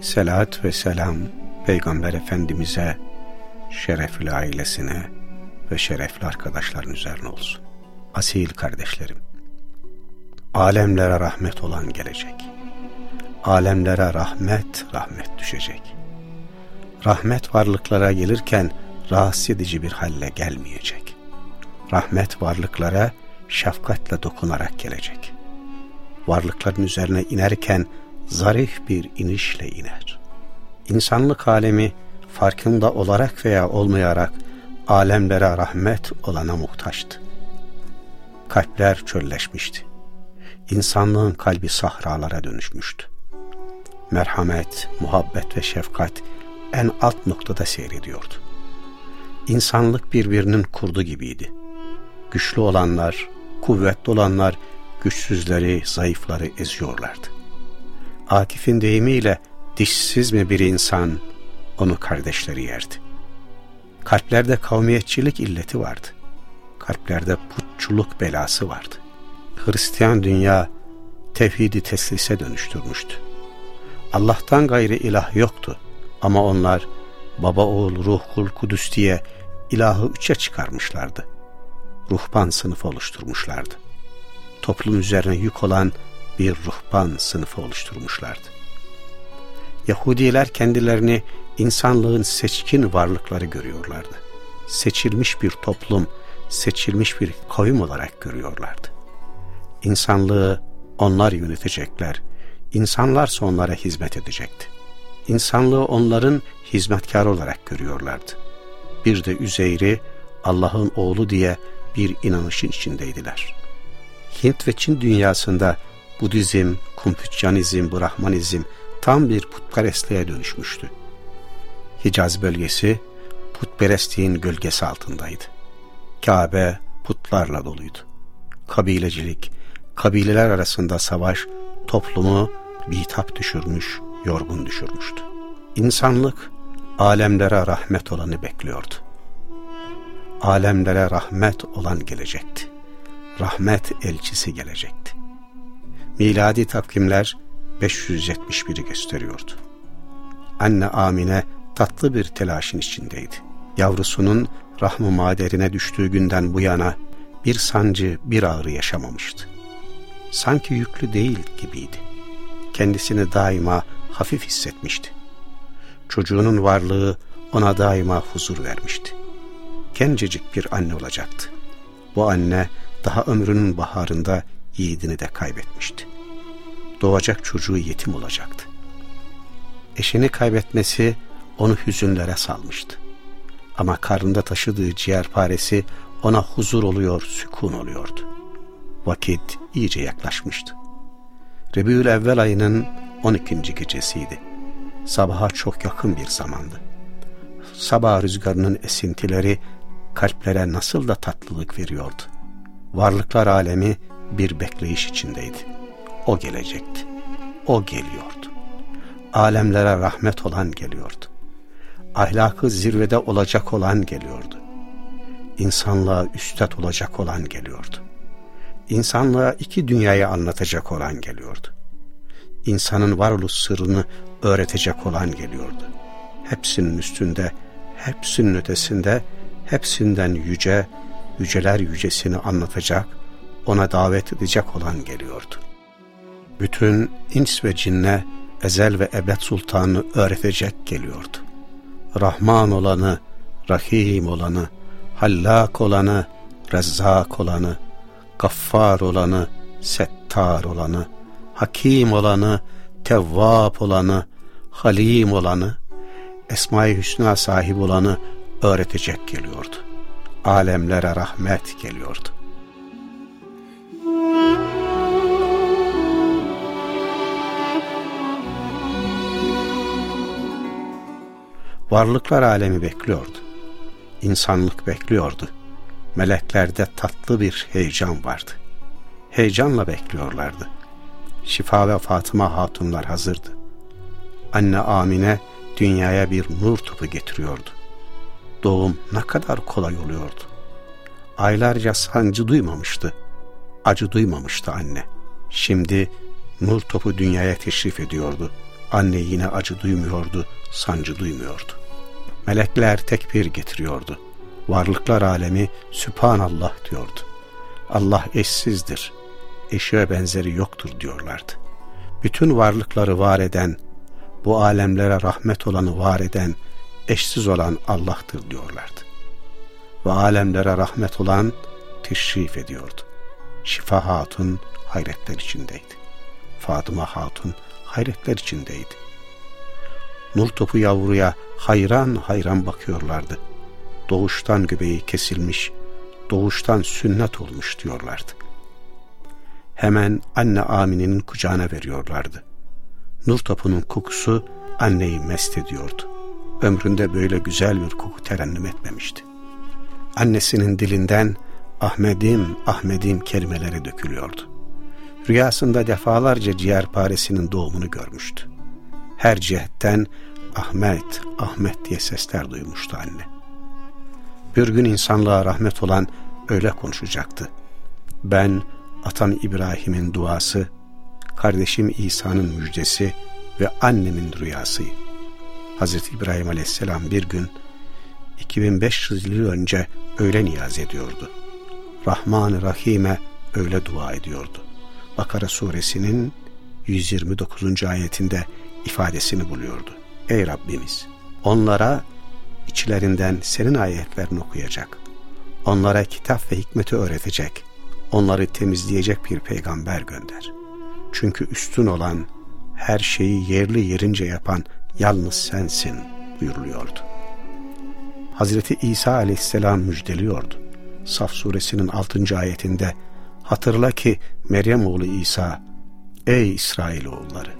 Selat ve selam Peygamber Efendimiz'e, şerefli ailesine ve şerefli arkadaşların üzerine olsun. Asil kardeşlerim, alemlere rahmet olan gelecek. Alemlere rahmet, rahmet düşecek. Rahmet varlıklara gelirken rahatsız edici bir halle gelmeyecek. Rahmet varlıklara şefkatle dokunarak gelecek. Varlıkların üzerine inerken zarif bir inişle iner. İnsanlık alemi farkında olarak veya olmayarak alemlere rahmet olana muhtaçtı. Kalpler çölleşmişti. İnsanlığın kalbi sahralara dönüşmüştü. Merhamet, muhabbet ve şefkat en alt noktada seyrediyordu. İnsanlık birbirinin kurdu gibiydi. Güçlü olanlar, kuvvetli olanlar güçsüzleri, zayıfları eziyorlardı. Akif'in deyimiyle dişsiz mi bir insan onu kardeşleri yerdi. Kalplerde kavmiyetçilik illeti vardı. Kalplerde putçuluk belası vardı. Hristiyan dünya tevhidi teslise dönüştürmüştü. Allah'tan gayrı ilah yoktu ama onlar baba oğul ruh kul kudüs diye ilahı üçe çıkarmışlardı. Ruhban sınıfı oluşturmuşlardı. Toplum üzerine yük olan bir ruhban sınıfı oluşturmuşlardı. Yahudiler kendilerini insanlığın seçkin varlıkları görüyorlardı. Seçilmiş bir toplum, seçilmiş bir kavim olarak görüyorlardı. İnsanlığı onlar yönetecekler, insanlarsa onlara hizmet edecekti. İnsanlığı onların hizmetkar olarak görüyorlardı. Bir de Üzeyr'i Allah'ın oğlu diye bir inanışın içindeydiler. Hint ve Çin dünyasında Budizm, Konfüçyanizm, Brahmanizm tam bir putperestliğe dönüşmüştü. Hicaz bölgesi putperestliğin gölgesi altındaydı. Kabe putlarla doluydu. Kabilecilik, kabileler arasında savaş toplumu bitap düşürmüş, yorgun düşürmüştü. İnsanlık alemlere rahmet olanı bekliyordu. Alemlere rahmet olan gelecekti. Rahmet elçisi gelecekti. Miladi takvimler 571'i gösteriyordu. Anne Amine tatlı bir telaşın içindeydi. Yavrusunun rahmı maderine düştüğü günden bu yana bir sancı, bir ağrı yaşamamıştı. Sanki yüklü değil gibiydi. Kendisini daima hafif hissetmişti. Çocuğunun varlığı ona daima huzur vermişti. Gencecik bir anne olacaktı. Bu anne daha ömrünün baharında yiğidini de kaybetmişti. Doğacak çocuğu yetim olacaktı. Eşini kaybetmesi onu hüzünlere salmıştı. Ama karnında taşıdığı ciğerparesi ona huzur oluyor, sükun oluyordu. Vakit iyice yaklaşmıştı. Rebiül evvel ayının 12. gecesiydi. Sabaha çok yakın bir zamandı. Sabah rüzgarının esintileri kalplere nasıl da tatlılık veriyordu. Varlıklar alemi bir bekleyiş içindeydi. O gelecekti. O geliyordu. Alemlere rahmet olan geliyordu. Ahlakı zirvede olacak olan geliyordu. İnsanlığa üstad olacak olan geliyordu. İnsanlığa iki dünyayı anlatacak olan geliyordu. İnsanın varoluş sırrını öğretecek olan geliyordu. Hepsinin üstünde, hepsinin ötesinde, hepsinden yüce, yüceler yücesini anlatacak, ona davet edecek olan geliyordu. Bütün ins ve cinne ezel ve ebed sultanı öğretecek geliyordu. Rahman olanı, Rahim olanı, Hallak olanı, Rezzak olanı, Gaffar olanı, Settar olanı, Hakim olanı, Tevvab olanı, Halim olanı, Esma-i Hüsna sahip olanı öğretecek geliyordu. Alemlere rahmet geliyordu. Varlıklar alemi bekliyordu. İnsanlık bekliyordu. Meleklerde tatlı bir heyecan vardı. Heyecanla bekliyorlardı. Şifa ve Fatıma hatunlar hazırdı. Anne Amine dünyaya bir nur topu getiriyordu. Doğum ne kadar kolay oluyordu. Aylarca sancı duymamıştı. Acı duymamıştı anne. Şimdi nur topu dünyaya teşrif ediyordu. Anne yine acı duymuyordu, sancı duymuyordu. Melekler tekbir getiriyordu. Varlıklar alemi Sübhanallah diyordu. Allah eşsizdir, eşe benzeri yoktur diyorlardı. Bütün varlıkları var eden, bu alemlere rahmet olanı var eden, eşsiz olan Allah'tır diyorlardı. Ve alemlere rahmet olan teşrif ediyordu. Şifa Hatun hayretler içindeydi. Fatıma Hatun hayretler içindeydi. Nur topu yavruya hayran hayran bakıyorlardı. Doğuştan göbeği kesilmiş, doğuştan sünnet olmuş diyorlardı. Hemen anne Amine'nin kucağına veriyorlardı. Nur topunun kokusu anneyi mest ediyordu. Ömründe böyle güzel bir koku terennüm etmemişti. Annesinin dilinden Ahmedim, Ahmedim kelimeleri dökülüyordu. Rüyasında defalarca ciğerparesinin doğumunu görmüştü. Her cihetten Ahmet, Ahmet diye sesler duymuştu anne. Bir gün insanlığa rahmet olan öyle konuşacaktı. Ben atam İbrahim'in duası, kardeşim İsa'nın müjdesi ve annemin rüyasıyım. Hazreti İbrahim aleyhisselam bir gün 2500 yıl önce öyle niyaz ediyordu. Rahman-ı Rahim'e öyle dua ediyordu. Bakara suresinin 129. ayetinde ifadesini buluyordu. Ey Rabbimiz! Onlara içlerinden senin ayetlerini okuyacak. Onlara kitap ve hikmeti öğretecek. Onları temizleyecek bir peygamber gönder. Çünkü üstün olan, her şeyi yerli yerince yapan yalnız sensin buyuruluyordu. Hazreti İsa aleyhisselam müjdeliyordu. Saf suresinin 6. ayetinde hatırla ki Meryem oğlu İsa Ey İsrailoğulları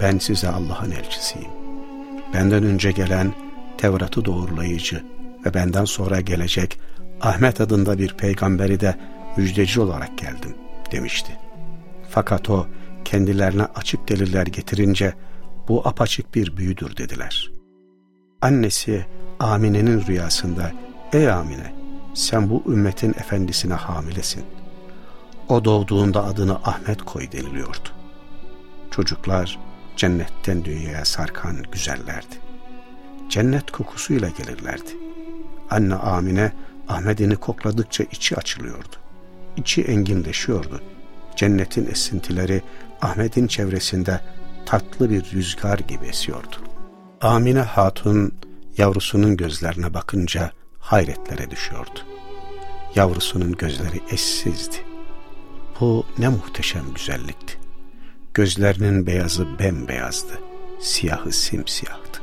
ben size Allah'ın elçisiyim. Benden önce gelen Tevrat'ı doğrulayıcı ve benden sonra gelecek Ahmet adında bir peygamberi de müjdeci olarak geldim demişti. Fakat o kendilerine açık deliller getirince bu apaçık bir büyüdür dediler. Annesi Amine'nin rüyasında ey Amine sen bu ümmetin efendisine hamilesin. O doğduğunda adını Ahmet koy deniliyordu. Çocuklar cennetten dünyaya sarkan güzellerdi. Cennet kokusuyla gelirlerdi. Anne Amine Ahmet'ini kokladıkça içi açılıyordu. İçi enginleşiyordu. Cennetin esintileri Ahmet'in çevresinde tatlı bir rüzgar gibi esiyordu. Amine Hatun yavrusunun gözlerine bakınca hayretlere düşüyordu. Yavrusunun gözleri eşsizdi. Bu ne muhteşem güzellikti. Gözlerinin beyazı bembeyazdı, siyahı simsiyahtı.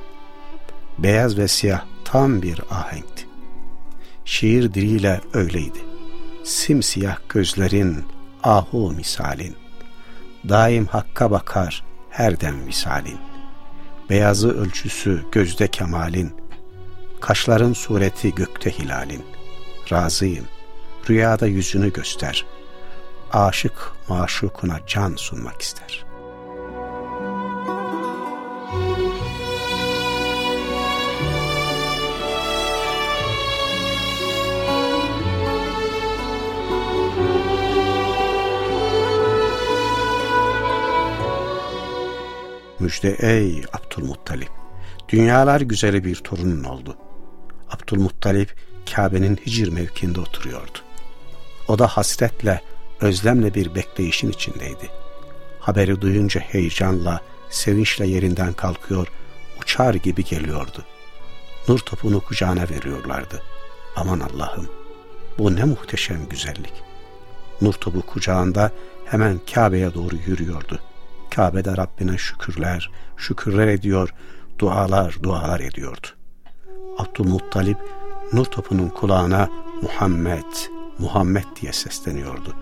Beyaz ve siyah tam bir ahenkti. Şiir diliyle öyleydi. Simsiyah gözlerin, ahu misalin. Daim hakka bakar, her dem visalin. Beyazı ölçüsü gözde kemalin. Kaşların sureti gökte hilalin. Razıyım, rüyada yüzünü göster. Aşık maşukuna can sunmak ister.'' Müjde ey Abdülmuttalip. Dünyalar güzeli bir torunun oldu. Abdülmuttalip Kabe'nin hicir mevkinde oturuyordu. O da hasretle, özlemle bir bekleyişin içindeydi. Haberi duyunca heyecanla, sevinçle yerinden kalkıyor, uçar gibi geliyordu. Nur topunu kucağına veriyorlardı. Aman Allah'ım, bu ne muhteşem güzellik. Nur topu kucağında hemen Kabe'ye doğru yürüyordu. Kabe'de Rabbine şükürler, şükürler ediyor, dualar, dualar ediyordu. Abdülmuttalip nur topunun kulağına Muhammed, Muhammed diye sesleniyordu.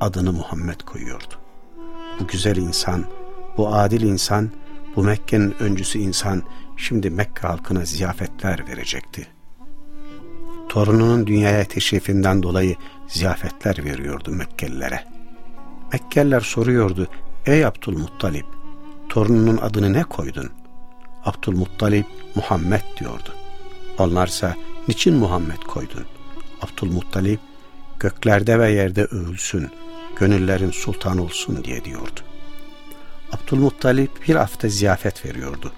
Adını Muhammed koyuyordu. Bu güzel insan, bu adil insan, Bu Mekke'nin öncüsü insan şimdi Mekke halkına ziyafetler verecekti. Torununun dünyaya teşrifinden dolayı ziyafetler veriyordu Mekkelilere. Mekkeliler soruyordu, ey Abdülmuttalip, torununun adını ne koydun? Abdülmuttalip, Muhammed diyordu. Onlarsa, niçin Muhammed koydun? Abdülmuttalip, göklerde ve yerde övülsün, gönüllerin sultan olsun diye diyordu. Abdülmuttalip bir hafta ziyafet veriyordu.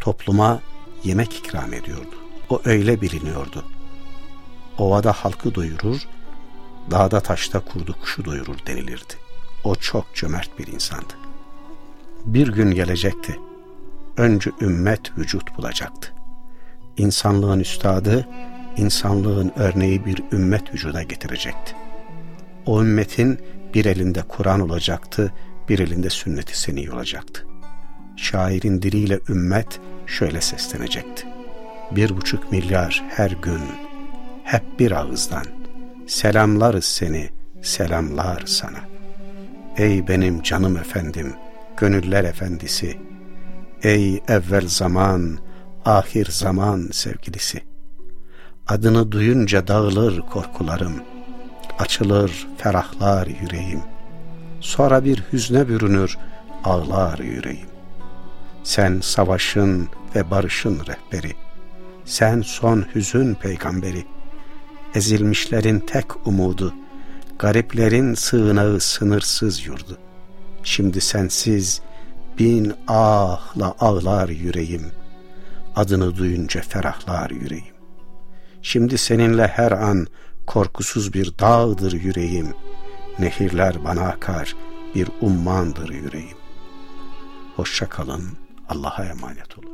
Topluma yemek ikram ediyordu. O öyle biliniyordu. Ovada halkı doyurur, dağda taşta kurdu kuşu doyurur denilirdi. O çok cömert bir insandı. Bir gün gelecekti. Önce ümmet vücut bulacaktı. İnsanlığın üstadı, insanlığın örneği bir ümmet vücuda getirecekti. O ümmetin bir elinde Kur'an olacaktı, bir elinde sünnet-i seni olacaktı. Şairin diliyle ümmet şöyle seslenecekti. Bir buçuk milyar her gün, hep bir ağızdan, selamlarız seni, selamlar sana. Ey benim canım efendim, gönüller efendisi, ey evvel zaman, ahir zaman sevgilisi. Adını duyunca dağılır korkularım, açılır ferahlar yüreğim. Sonra bir hüzne bürünür, ağlar yüreğim. Sen savaşın ve barışın rehberi. Sen son hüzün peygamberi. Ezilmişlerin tek umudu, gariplerin sığınağı sınırsız yurdu. Şimdi sensiz bin ahla ağlar yüreğim. Adını duyunca ferahlar yüreğim. Şimdi seninle her an korkusuz bir dağdır yüreğim. Nehirler bana akar, bir ummandır yüreğim. Hoşça kalın, Allah'a emanet olun.